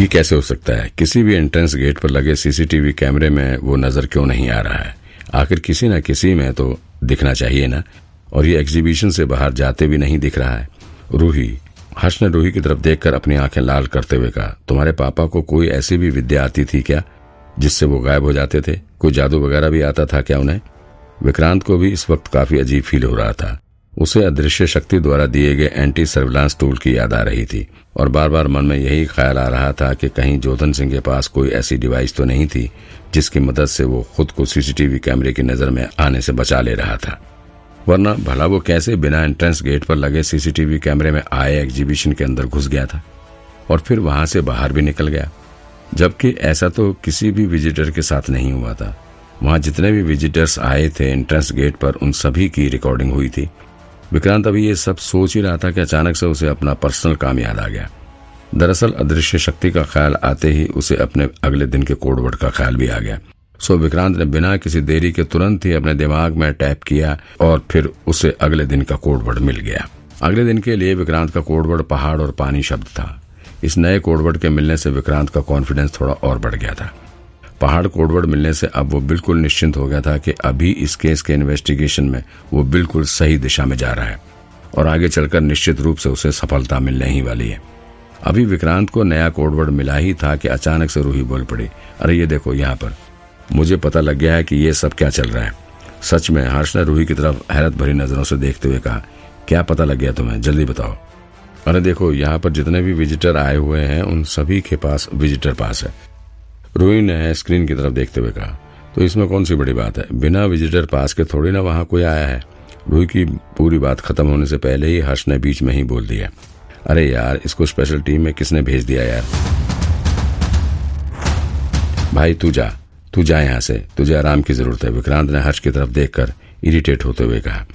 ये कैसे हो सकता है? किसी भी एंट्रेंस गेट पर लगे सीसीटीवी कैमरे में वो नज़र क्यों नहीं आ रहा है? आखिर किसी न किसी में तो दिखना चाहिए ना। और ये एग्जीबिशन से बाहर जाते भी नहीं दिख रहा है। रूही, हर्ष ने रूही की तरफ़ देखकर अपनी आँखें लाल करते हुए कहा, तुम्हारे पापा को कोई ऐसी भी विद्या आती थी क्या, जिससे वो गायब हो जाते थे? कोई जादू वगैरह भी आता था क्या उन्हें? विक्रांत को भी इस वक्त काफ़ी अजीब फील हो रहा था। उसे अदृश्य शक्ति द्वारा दिए गए एंटी सर्विलांस टूल की याद आ रही थी। और बार बार मन में यही ख्याल आ रहा था कि कहीं जोधन सिंह के पास कोई ऐसी डिवाइस तो नहीं थी, जिसकी मदद से वो खुद को सीसीटीवी कैमरे की नज़र में आने से बचा ले रहा था। वरना भला वो कैसे बिना एंट्रेंस गेट पर लगे सीसीटीवी कैमरे में आए एग्जीबिशन के अंदर घुस गया था। और फिर वहाँ से बाहर भी निकल गया। जबकि ऐसा तो किसी भी विजिटर के साथ नहीं हुआ था। वहाँ जितने भी विजिटर्स आए थे एंट्रेंस गेट पर, उन सभी की रिकॉर्डिंग हुई थी। विक्रांत अभी ये सब सोच ही रहा था कि अचानक से उसे अपना पर्सनल काम याद आ गया। दरअसल अदृश्य शक्ति का ख्याल आते ही उसे अपने अगले दिन के कोडवर्ड का ख्याल भी आ गया। सो विक्रांत ने बिना किसी देरी के तुरंत ही अपने दिमाग में टैप किया और फिर उसे अगले दिन का कोडवर्ड मिल गया। अगले दिन के लिए विक्रांत का कोडवर्ड पहाड़ और पानी शब्द था। इस नए कोडवर्ड के मिलने से विक्रांत का कॉन्फिडेंस थोड़ा और बढ़ गया था। पहाड़ कोडवर्ड मिलने से अब वो बिल्कुल निश्चिंत हो गया था कि अभी इस केस के इन्वेस्टिगेशन में वो बिल्कुल सही दिशा में जा रहा है और आगे चलकर निश्चित रूप से उसे सफलता मिलने ही वाली है। अभी विक्रांत को नया कोडवर्ड मिला ही था कि अचानक से रूही बोल पड़ी, अरे ये देखो, यहाँ पर। मुझे पता लग गया है कि ये सब क्या चल रहा है। सच में, हर्ष ने रूही की तरफ़ हैरत भरी नज़रों से देखते हुए कहा, क्या पता लग गया तुम्हें? जल्दी बताओ। अरे देखो, यहाँ पर जितने भी विजिटर आए हुए हैं, उन सभी के पास विजिटर पास है। रूही ने स्क्रीन की तरफ़ देखते हुए कहा तो इसमें कौन सी बड़ी बात है? बिना विजिटर पास के थोड़ी ना वहाँ कोई आया है? रूही की पूरी बात खत्म होने से पहले ही हर्ष ने बीच में ही बोल दिया, अरे यार, इसको स्पेशल टीम में किसने भेज दिया यार? भाई, तू जा तू जा यहाँ से, तुझे आराम की ज़रूरत है, विक्रांत ने हर्ष की तरफ़ देखकर इरिटेट होते हुए कहा।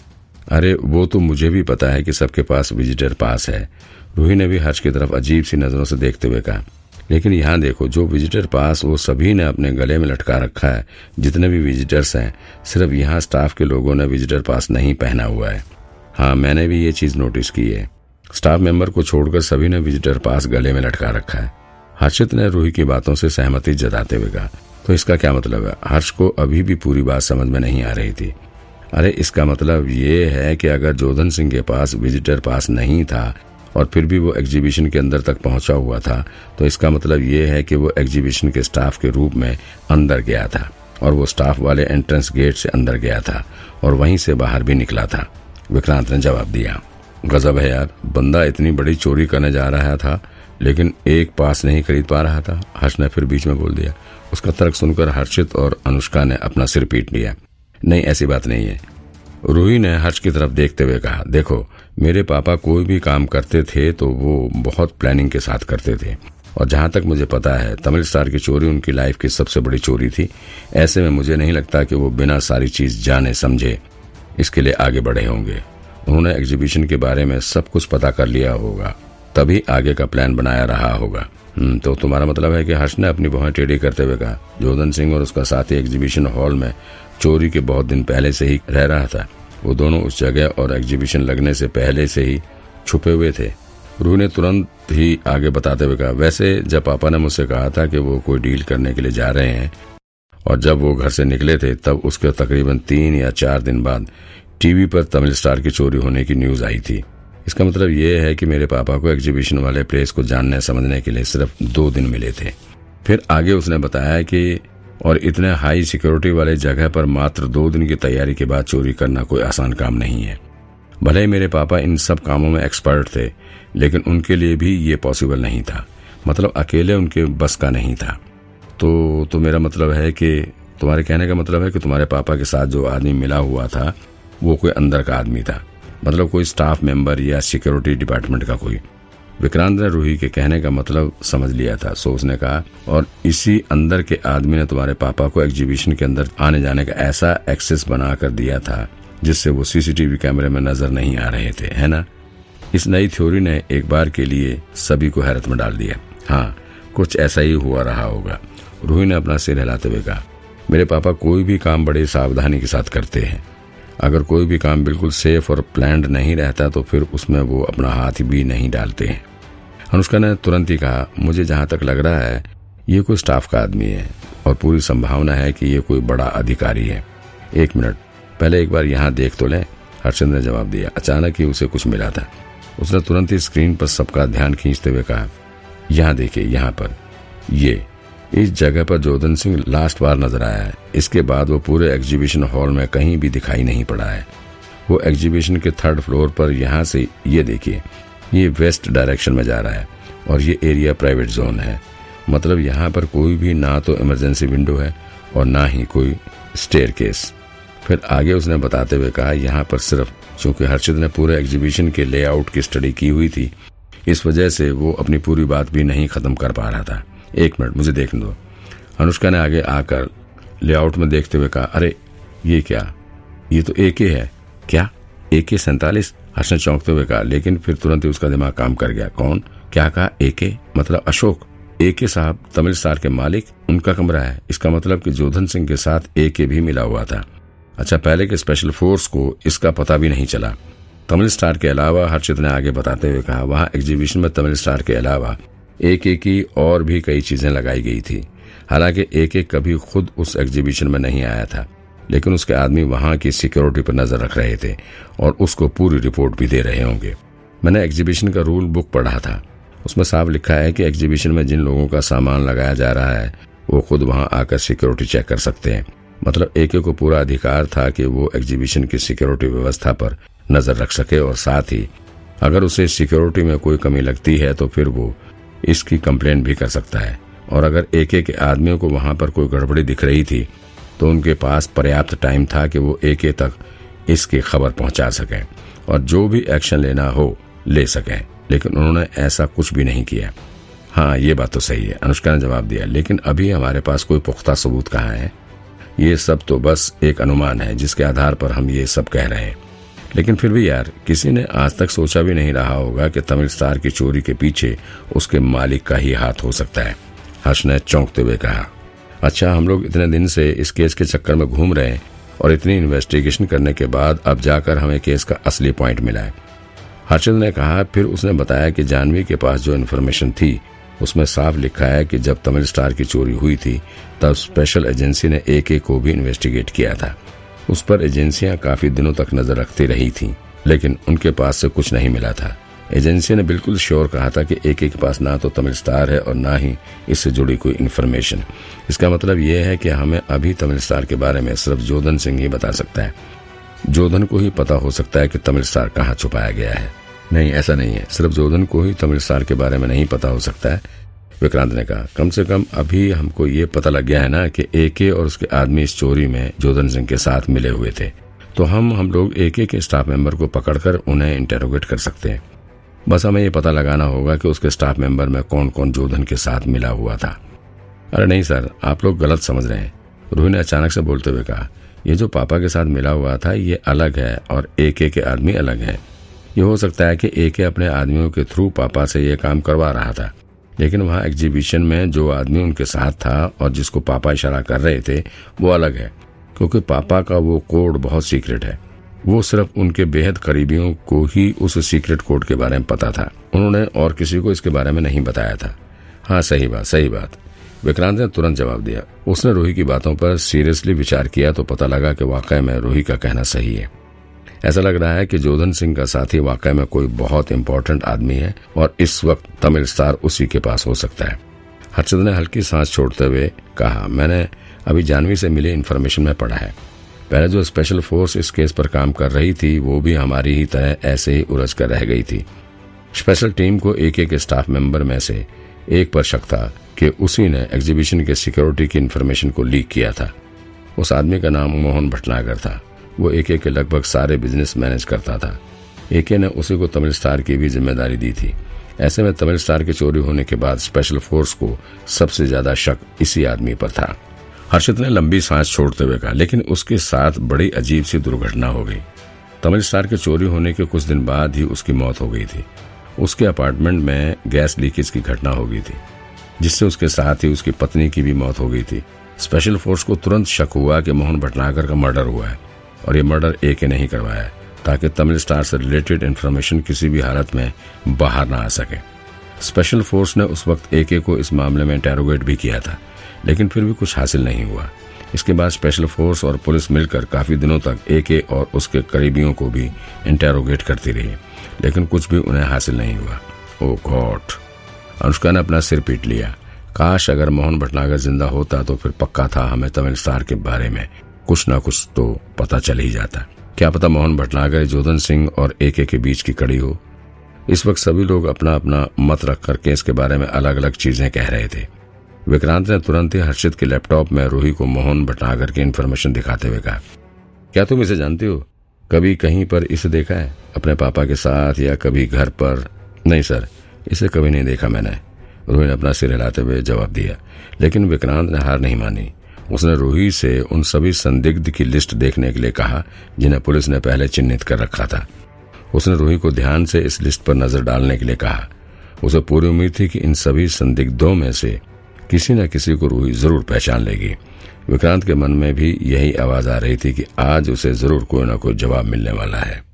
अरे, वो तो मुझे भी पता है कि सबके पास विजिटर पास है रूही ने भी हर्ष की तरफ़ अजीब सी नज़रों से देखते हुए कहा। लेकिन यहाँ देखो, जो विजिटर पास, वो सभी ने अपने गले में लटका रखा है। जितने भी विजिटर्स हैं, सिर्फ़ यहाँ स्टाफ के लोगों ने विजिटर पास नहीं पहना हुआ है। हाँ मैंने भी ये चीज़ नोटिस की है। स्टाफ मेंबर को छोड़कर सभी ने विजिटर पास गले में लटका रखा है। हर्षित ने रूही की बातों से सहमति जताते हुए कहा तो इसका क्या मतलब है? हर्ष को अभी भी पूरी बात समझ में नहीं आ रही थी। अरे, इसका मतलब ये है कि अगर जोधन सिंह के पास विजिटर पास नहीं था और फिर भी वो एग्जीबिशन के अंदर तक पहुँचा हुआ था। तो इसका मतलब ये है कि वो एग्जीबिशन के स्टाफ के रूप में अंदर गया था और वो स्टाफ वाले एंट्रेंस गेट से अंदर गया था और वहीं से बाहर भी निकला था। विक्रांत ने जवाब दिया, गजब है यार, बंदा इतनी बड़ी चोरी करने जा रहा था, लेकिन एक पास नहीं खरीद पा रहा था। हर्ष ने फिर बीच में बोल दिया, उसका तर्क सुनकर हर्षित और अनुष्का ने अपना सिर पीट लिया। नहीं, ऐसी बात नहीं है। रूही ने हर्ष की तरफ़ देखते हुए कहा, देखो, मेरे पापा कोई भी काम करते थे तो वो बहुत प्लानिंग के साथ करते थे। और जहाँ तक मुझे पता है, तमिल स्टार की चोरी उनकी लाइफ की सबसे बड़ी चोरी थी। ऐसे में मुझे नहीं लगता कि वो बिना सारी चीज़ जाने, समझे, इसके लिए आगे बढ़े होंगे। उन्होंने एग्जीबिशन के बारे में सब कुछ पता कर लिया होगा। तभी आगे का प्लान बनाया रहा होगा। तो तुम्हारा मतलब है कि हर्ष ने अपनी बहुत टेढ़ी करते हुए कहा जोधन सिंह और उसका साथी एग्जीबिशन हॉल में चोरी के बहुत दिन पहले से ही रह रहा था। वो दोनों उस जगह और एग्जीबिशन लगने से पहले से ही छुपे हुए थे। रू ने तुरंत ही आगे बताते हुए कहा, वैसे जब पापा ने मुझसे कहा था कि वो कोई डील करने के लिए जा रहे हैं और जब वो घर से निकले थे, तब उसके तकरीबन तीन या चार दिन बाद टीवी पर तमिल स्टार की चोरी होने की न्यूज़ आई थी। इसका मतलब ये है कि मेरे पापा को एग्जीबिशन वाले प्लेस को जानने समझने के लिए सिर्फ़ दो दिन मिले थे। फिर आगे उसने बताया कि और इतने हाई सिक्योरिटी वाले जगह पर मात्र दो दिन की तैयारी के बाद चोरी करना कोई आसान काम नहीं है। भले ही मेरे पापा इन सब कामों में एक्सपर्ट थे, लेकिन उनके लिए भी ये पॉसिबल नहीं था। मतलब अकेले उनके बस का नहीं था। तो तो मेरा मतलब है कि, तुम्हारे कहने का मतलब है कि तुम्हारे पापा के साथ जो आदमी मिला हुआ था, वो कोई अंदर का आदमी था। मतलब कोई स्टाफ मेंबर या सिक्योरिटी डिपार्टमेंट का कोई। विक्रांत ने रूही के कहने का मतलब समझ लिया था। सो उसने कहा, और इसी अंदर के आदमी ने तुम्हारे पापा को एग्जीबिशन के अंदर आने जाने का ऐसा एक्सेस बना कर दिया था, जिससे वो सीसीटीवी कैमरे में नज़र नहीं आ रहे थे, है ना? इस नई थ्योरी ने एक बार के लिए सभी को हैरत में डाल दिया। हाँ कुछ ऐसा ही हुआ रहा होगा। रूही ने अपना सिर हिलाते हुए कहा, मेरे पापा कोई भी काम बड़े सावधानी के साथ करते हैं। अगर कोई भी काम बिल्कुल सेफ़ और प्लान्ड नहीं रहता तो फिर उसमें वो अपना हाथ भी नहीं डालते हैं। अनुष्का ने तुरंत ही कहा, मुझे जहाँ तक लग रहा है, ये कोई स्टाफ का आदमी है और पूरी संभावना है कि ये कोई बड़ा अधिकारी है। एक मिनट, पहले एक बार यहाँ देख तो लें। हर्षद ने जवाब दिया। अचानक ही उसे कुछ मिला था। उसने तुरंत ही स्क्रीन पर सबका ध्यान खींचते हुए कहा, यहाँ देखिए, यहाँ पर। ये इस जगह पर जोधन सिंह लास्ट बार नज़र आया है। इसके बाद वो पूरे एग्जीबिशन हॉल में कहीं भी दिखाई नहीं पड़ा है। वो एग्जीबिशन के थर्ड फ्लोर पर यहाँ से ये देखिए, ये वेस्ट डायरेक्शन में जा रहा है और ये एरिया प्राइवेट जोन है। मतलब यहाँ पर कोई भी ना तो इमरजेंसी विंडो है और ना ही कोई स्टेयर केस फिर आगे उसने बताते हुए कहा, यहाँ पर सिर्फ़, चूँकि हर्षित ने पूरे एग्जीबिशन के लेआउट की स्टडी की हुई थी, इस वजह से वो अपनी पूरी बात भी नहीं खत्म कर पा रहा था। एक मिनट, मुझे देखने दो अनुष्का ने आगे आकर लेआउट में देखते हुए कहा, अरे, ये क्या? ये तो ए के है। क्या? ए के सैतालीस? हर्ष ने चौंकते हुए कहा, लेकिन फिर तुरंत ही उसका दिमाग काम कर गया। कौन? क्या कहा? ए के मतलब अशोक? ए के साहब तमिल स्टार के मालिक? उनका कमरा है। इसका मतलब कि जोधन सिंह के साथ ए के भी मिला हुआ था। अच्छा पहले के स्पेशल फोर्स को इसका पता भी नहीं चला। तमिल स्टार के अलावा हर्षित ने आगे बताते हुए कहा, वहाँ एग्जीबिशन में तमिल स्टार के अलावा एक एक की और भी कई चीज़ें लगाई गई थी। हालाँकि एक एक कभी खुद उस एग्जीबिशन में नहीं आया था, लेकिन उसके आदमी वहाँ की सिक्योरिटी पर नज़र रख रहे थे और उसको पूरी रिपोर्ट भी दे रहे होंगे। मैंने एग्जीबिशन का रूल बुक पढ़ा था। उसमें साफ़ लिखा है कि एग्जीबिशन में जिन लोगों का सामान लगाया जा रहा है, वो खुद वहाँ आकर सिक्योरिटी चेक कर सकते हैं। मतलब एक को पूरा अधिकार था कि वो एग्जीबिशन की सिक्योरिटी व्यवस्था पर नज़र रख सके और साथ ही, अगर उसे सिक्योरिटी में कोई कमी लगती है तो फिर वो इसकी कंप्लेन भी कर सकता है। और अगर एक एक आदमियों को वहाँ पर कोई गड़बड़ी दिख रही थी तो उनके पास पर्याप्त टाइम था कि वो एक तक इसकी खबर पहुँचा सकें और जो भी एक्शन लेना हो, ले सकें। लेकिन उन्होंने ऐसा कुछ भी नहीं किया। हाँ ये बात तो सही है। अनुष्का ने जवाब दिया, लेकिन अभी हमारे पास कोई पुख्ता सबूत कहाँ है? ये सब तो बस एक अनुमान है, जिसके आधार पर हम ये सब कह रहे हैं। लेकिन फिर भी यार, किसी ने आज तक सोचा भी नहीं रहा होगा कि तमिल स्टार की चोरी के पीछे उसके मालिक का ही हाथ हो सकता है, हर्ष ने चौंकते हुए कहा। अच्छा हम लोग इतने दिन से इस केस के चक्कर में घूम रहे हैं और इतनी इन्वेस्टिगेशन करने के बाद अब जाकर हमें केस का असली पॉइंट मिला है। हर्षद ने कहा, फिर उसने बताया कि जानवी के पास जो इन्फॉर्मेशन थी, उसमें साफ़ लिखा है कि जब तमिल स्टार की चोरी हुई थी, तब स्पेशल एजेंसी ने एक एक को भी इन्वेस्टिगेट किया था। उस पर एजेंसियाँ काफ़ी दिनों तक नज़र रखती रही थीं, लेकिन उनके पास से कुछ नहीं मिला था। एजेंसी ने बिल्कुल श्योर कहा था कि एक एक के पास ना तो तमिल स्टार है और ना ही इससे जुड़ी कोई इन्फॉर्मेशन इसका मतलब यह है कि हमें अभी तमिल स्टार के बारे में सिर्फ़ जोधन सिंह ही बता सकता है। जोधन को ही पता हो सकता है कि तमिल स्टार कहाँ छुपाया गया है। नहीं ऐसा नहीं है। सिर्फ़ जोधन को ही तमिल स्टार के बारे में नहीं पता हो सकता है। विक्रांत ने कहा, कम से कम अभी हमको ये पता लग गया है ना कि एके और उसके आदमी इस चोरी में जोधन सिंह के साथ मिले हुए थे। तो हम हम लोग एके के स्टाफ मेंबर को पकड़कर उन्हें इंटेरोगेट कर सकते हैं। बस हमें ये पता लगाना होगा कि उसके स्टाफ मेंबर में कौन कौन जोधन के साथ मिला हुआ था। अरे नहीं सर, आप लोग गलत समझ रहे हैं। रूही ने अचानक से बोलते हुए कहा, ये जो पापा के साथ मिला हुआ था, ये अलग है और एक के आदमी अलग है। ये हो सकता है कि एक अपने आदमियों के थ्रू पापा से ये काम करवा रहा था। लेकिन वहाँ एग्जीबिशन में जो आदमी उनके साथ था और जिसको पापा इशारा कर रहे थे, वो अलग है। क्योंकि पापा का वो कोड बहुत सीक्रेट है। वो सिर्फ़ उनके बेहद करीबियों को ही उस सीक्रेट कोड के बारे में पता था। उन्होंने और किसी को इसके बारे में नहीं बताया था। हाँ सही बात सही बात। विक्रांत ने तुरंत जवाब दिया। उसने रोही की बातों पर सीरियसली विचार किया तो पता लगा कि वाकई में रोही का कहना सही है। ऐसा लग रहा है कि जोधन सिंह का साथी वाकई में कोई बहुत इम्पोर्टेंट आदमी है और इस वक्त तमिल स्टार उसी के पास हो सकता है। हर्षद ने हल्की सांस छोड़ते हुए कहा, मैंने अभी जानवी से मिली इन्फॉर्मेशन में पढ़ा है। पहले जो स्पेशल फोर्स इस केस पर काम कर रही थी, वो भी हमारी ही तरह ऐसे ही उलझ कर रह गई थी। स्पेशल टीम को एक एक स्टाफ मेंबर में से एक पर शक था कि उसी ने एग्जीबिशन के सिक्योरिटी की इन्फॉर्मेशन को लीक किया था। उस आदमी का नाम मोहन भटनागर था। वो एक के लगभग सारे बिज़नेस मैनेज करता था। एके ने उसी को तमिल स्टार की भी ज़िम्मेदारी दी थी। ऐसे में तमिल स्टार की चोरी होने के बाद स्पेशल फोर्स को सबसे ज़्यादा शक इसी आदमी पर था। हर्षित ने लंबी सांस छोड़ते हुए कहा, लेकिन उसके साथ बड़ी अजीब सी दुर्घटना हो गई। तमिल स्टार के चोरी होने के कुछ दिन बाद ही उसकी मौत हो गई थी। उसके अपार्टमेंट में गैस लीकेज की घटना हो गई थी, जिससे उसके साथ ही उसकी पत्नी की भी मौत हो गई थी। स्पेशल फोर्स को तुरंत शक हुआ कि मोहन भटनागर का मर्डर हुआ है। और ये मर्डर ए के नहीं करवाया ताकि तमिल स्टार से रिलेटेड इन्फॉर्मेशन किसी भी हालत में बाहर ना आ सके। स्पेशल फोर्स ने उस वक्त ए के को इस मामले में इंटेरोगेट भी किया था, लेकिन फिर भी कुछ हासिल नहीं हुआ। इसके बाद स्पेशल फोर्स और पुलिस मिलकर काफ़ी दिनों तक ए के और उसके करीबियों को भी इंटेरोगेट करती रही, लेकिन कुछ भी उन्हें हासिल नहीं हुआ। ओ गॉड अनुष्का ने अपना सिर पीट लिया। काश अगर मोहन भटनागर ज़िंदा होता तो फिर पक्का था हमें तमिल स्टार के बारे में। कुछ ना कुछ तो पता चल ही जाता क्या पता मोहन भटनागर, जोधन सिंह और एके के बीच की कड़ी हो। इस वक्त सभी लोग अपना अपना मत रख कर केस के बारे में अलग अलग चीज़ें कह रहे थे। विक्रांत ने तुरंत ही हर्षित के लैपटॉप में रूही को मोहन भटनागर की इन्फॉर्मेशन दिखाते हुए कहा, क्या तुम इसे जानते हो? कभी कहीं पर इसे देखा है? अपने पापा के साथ या कभी घर पर? नहीं, सर, इसे कभी नहीं देखा मैंने। रूही ने अपना सिर हिलाते हुए जवाब दिया, लेकिन विक्रांत ने हार नहीं मानी। उसने रूही से उन सभी संदिग्ध की लिस्ट देखने के लिए कहा, जिन्हें पुलिस ने पहले चिन्हित कर रखा था। उसने रूही को ध्यान से इस लिस्ट पर नज़र डालने के लिए कहा। उसे पूरी उम्मीद थी कि इन सभी संदिग्धों में से किसी न किसी को रूही ज़रूर पहचान लेगी। विक्रांत के मन में भी यही आवाज़ आ रही थी कि आज उसे ज़रूर कोई ना कोई जवाब मिलने वाला है।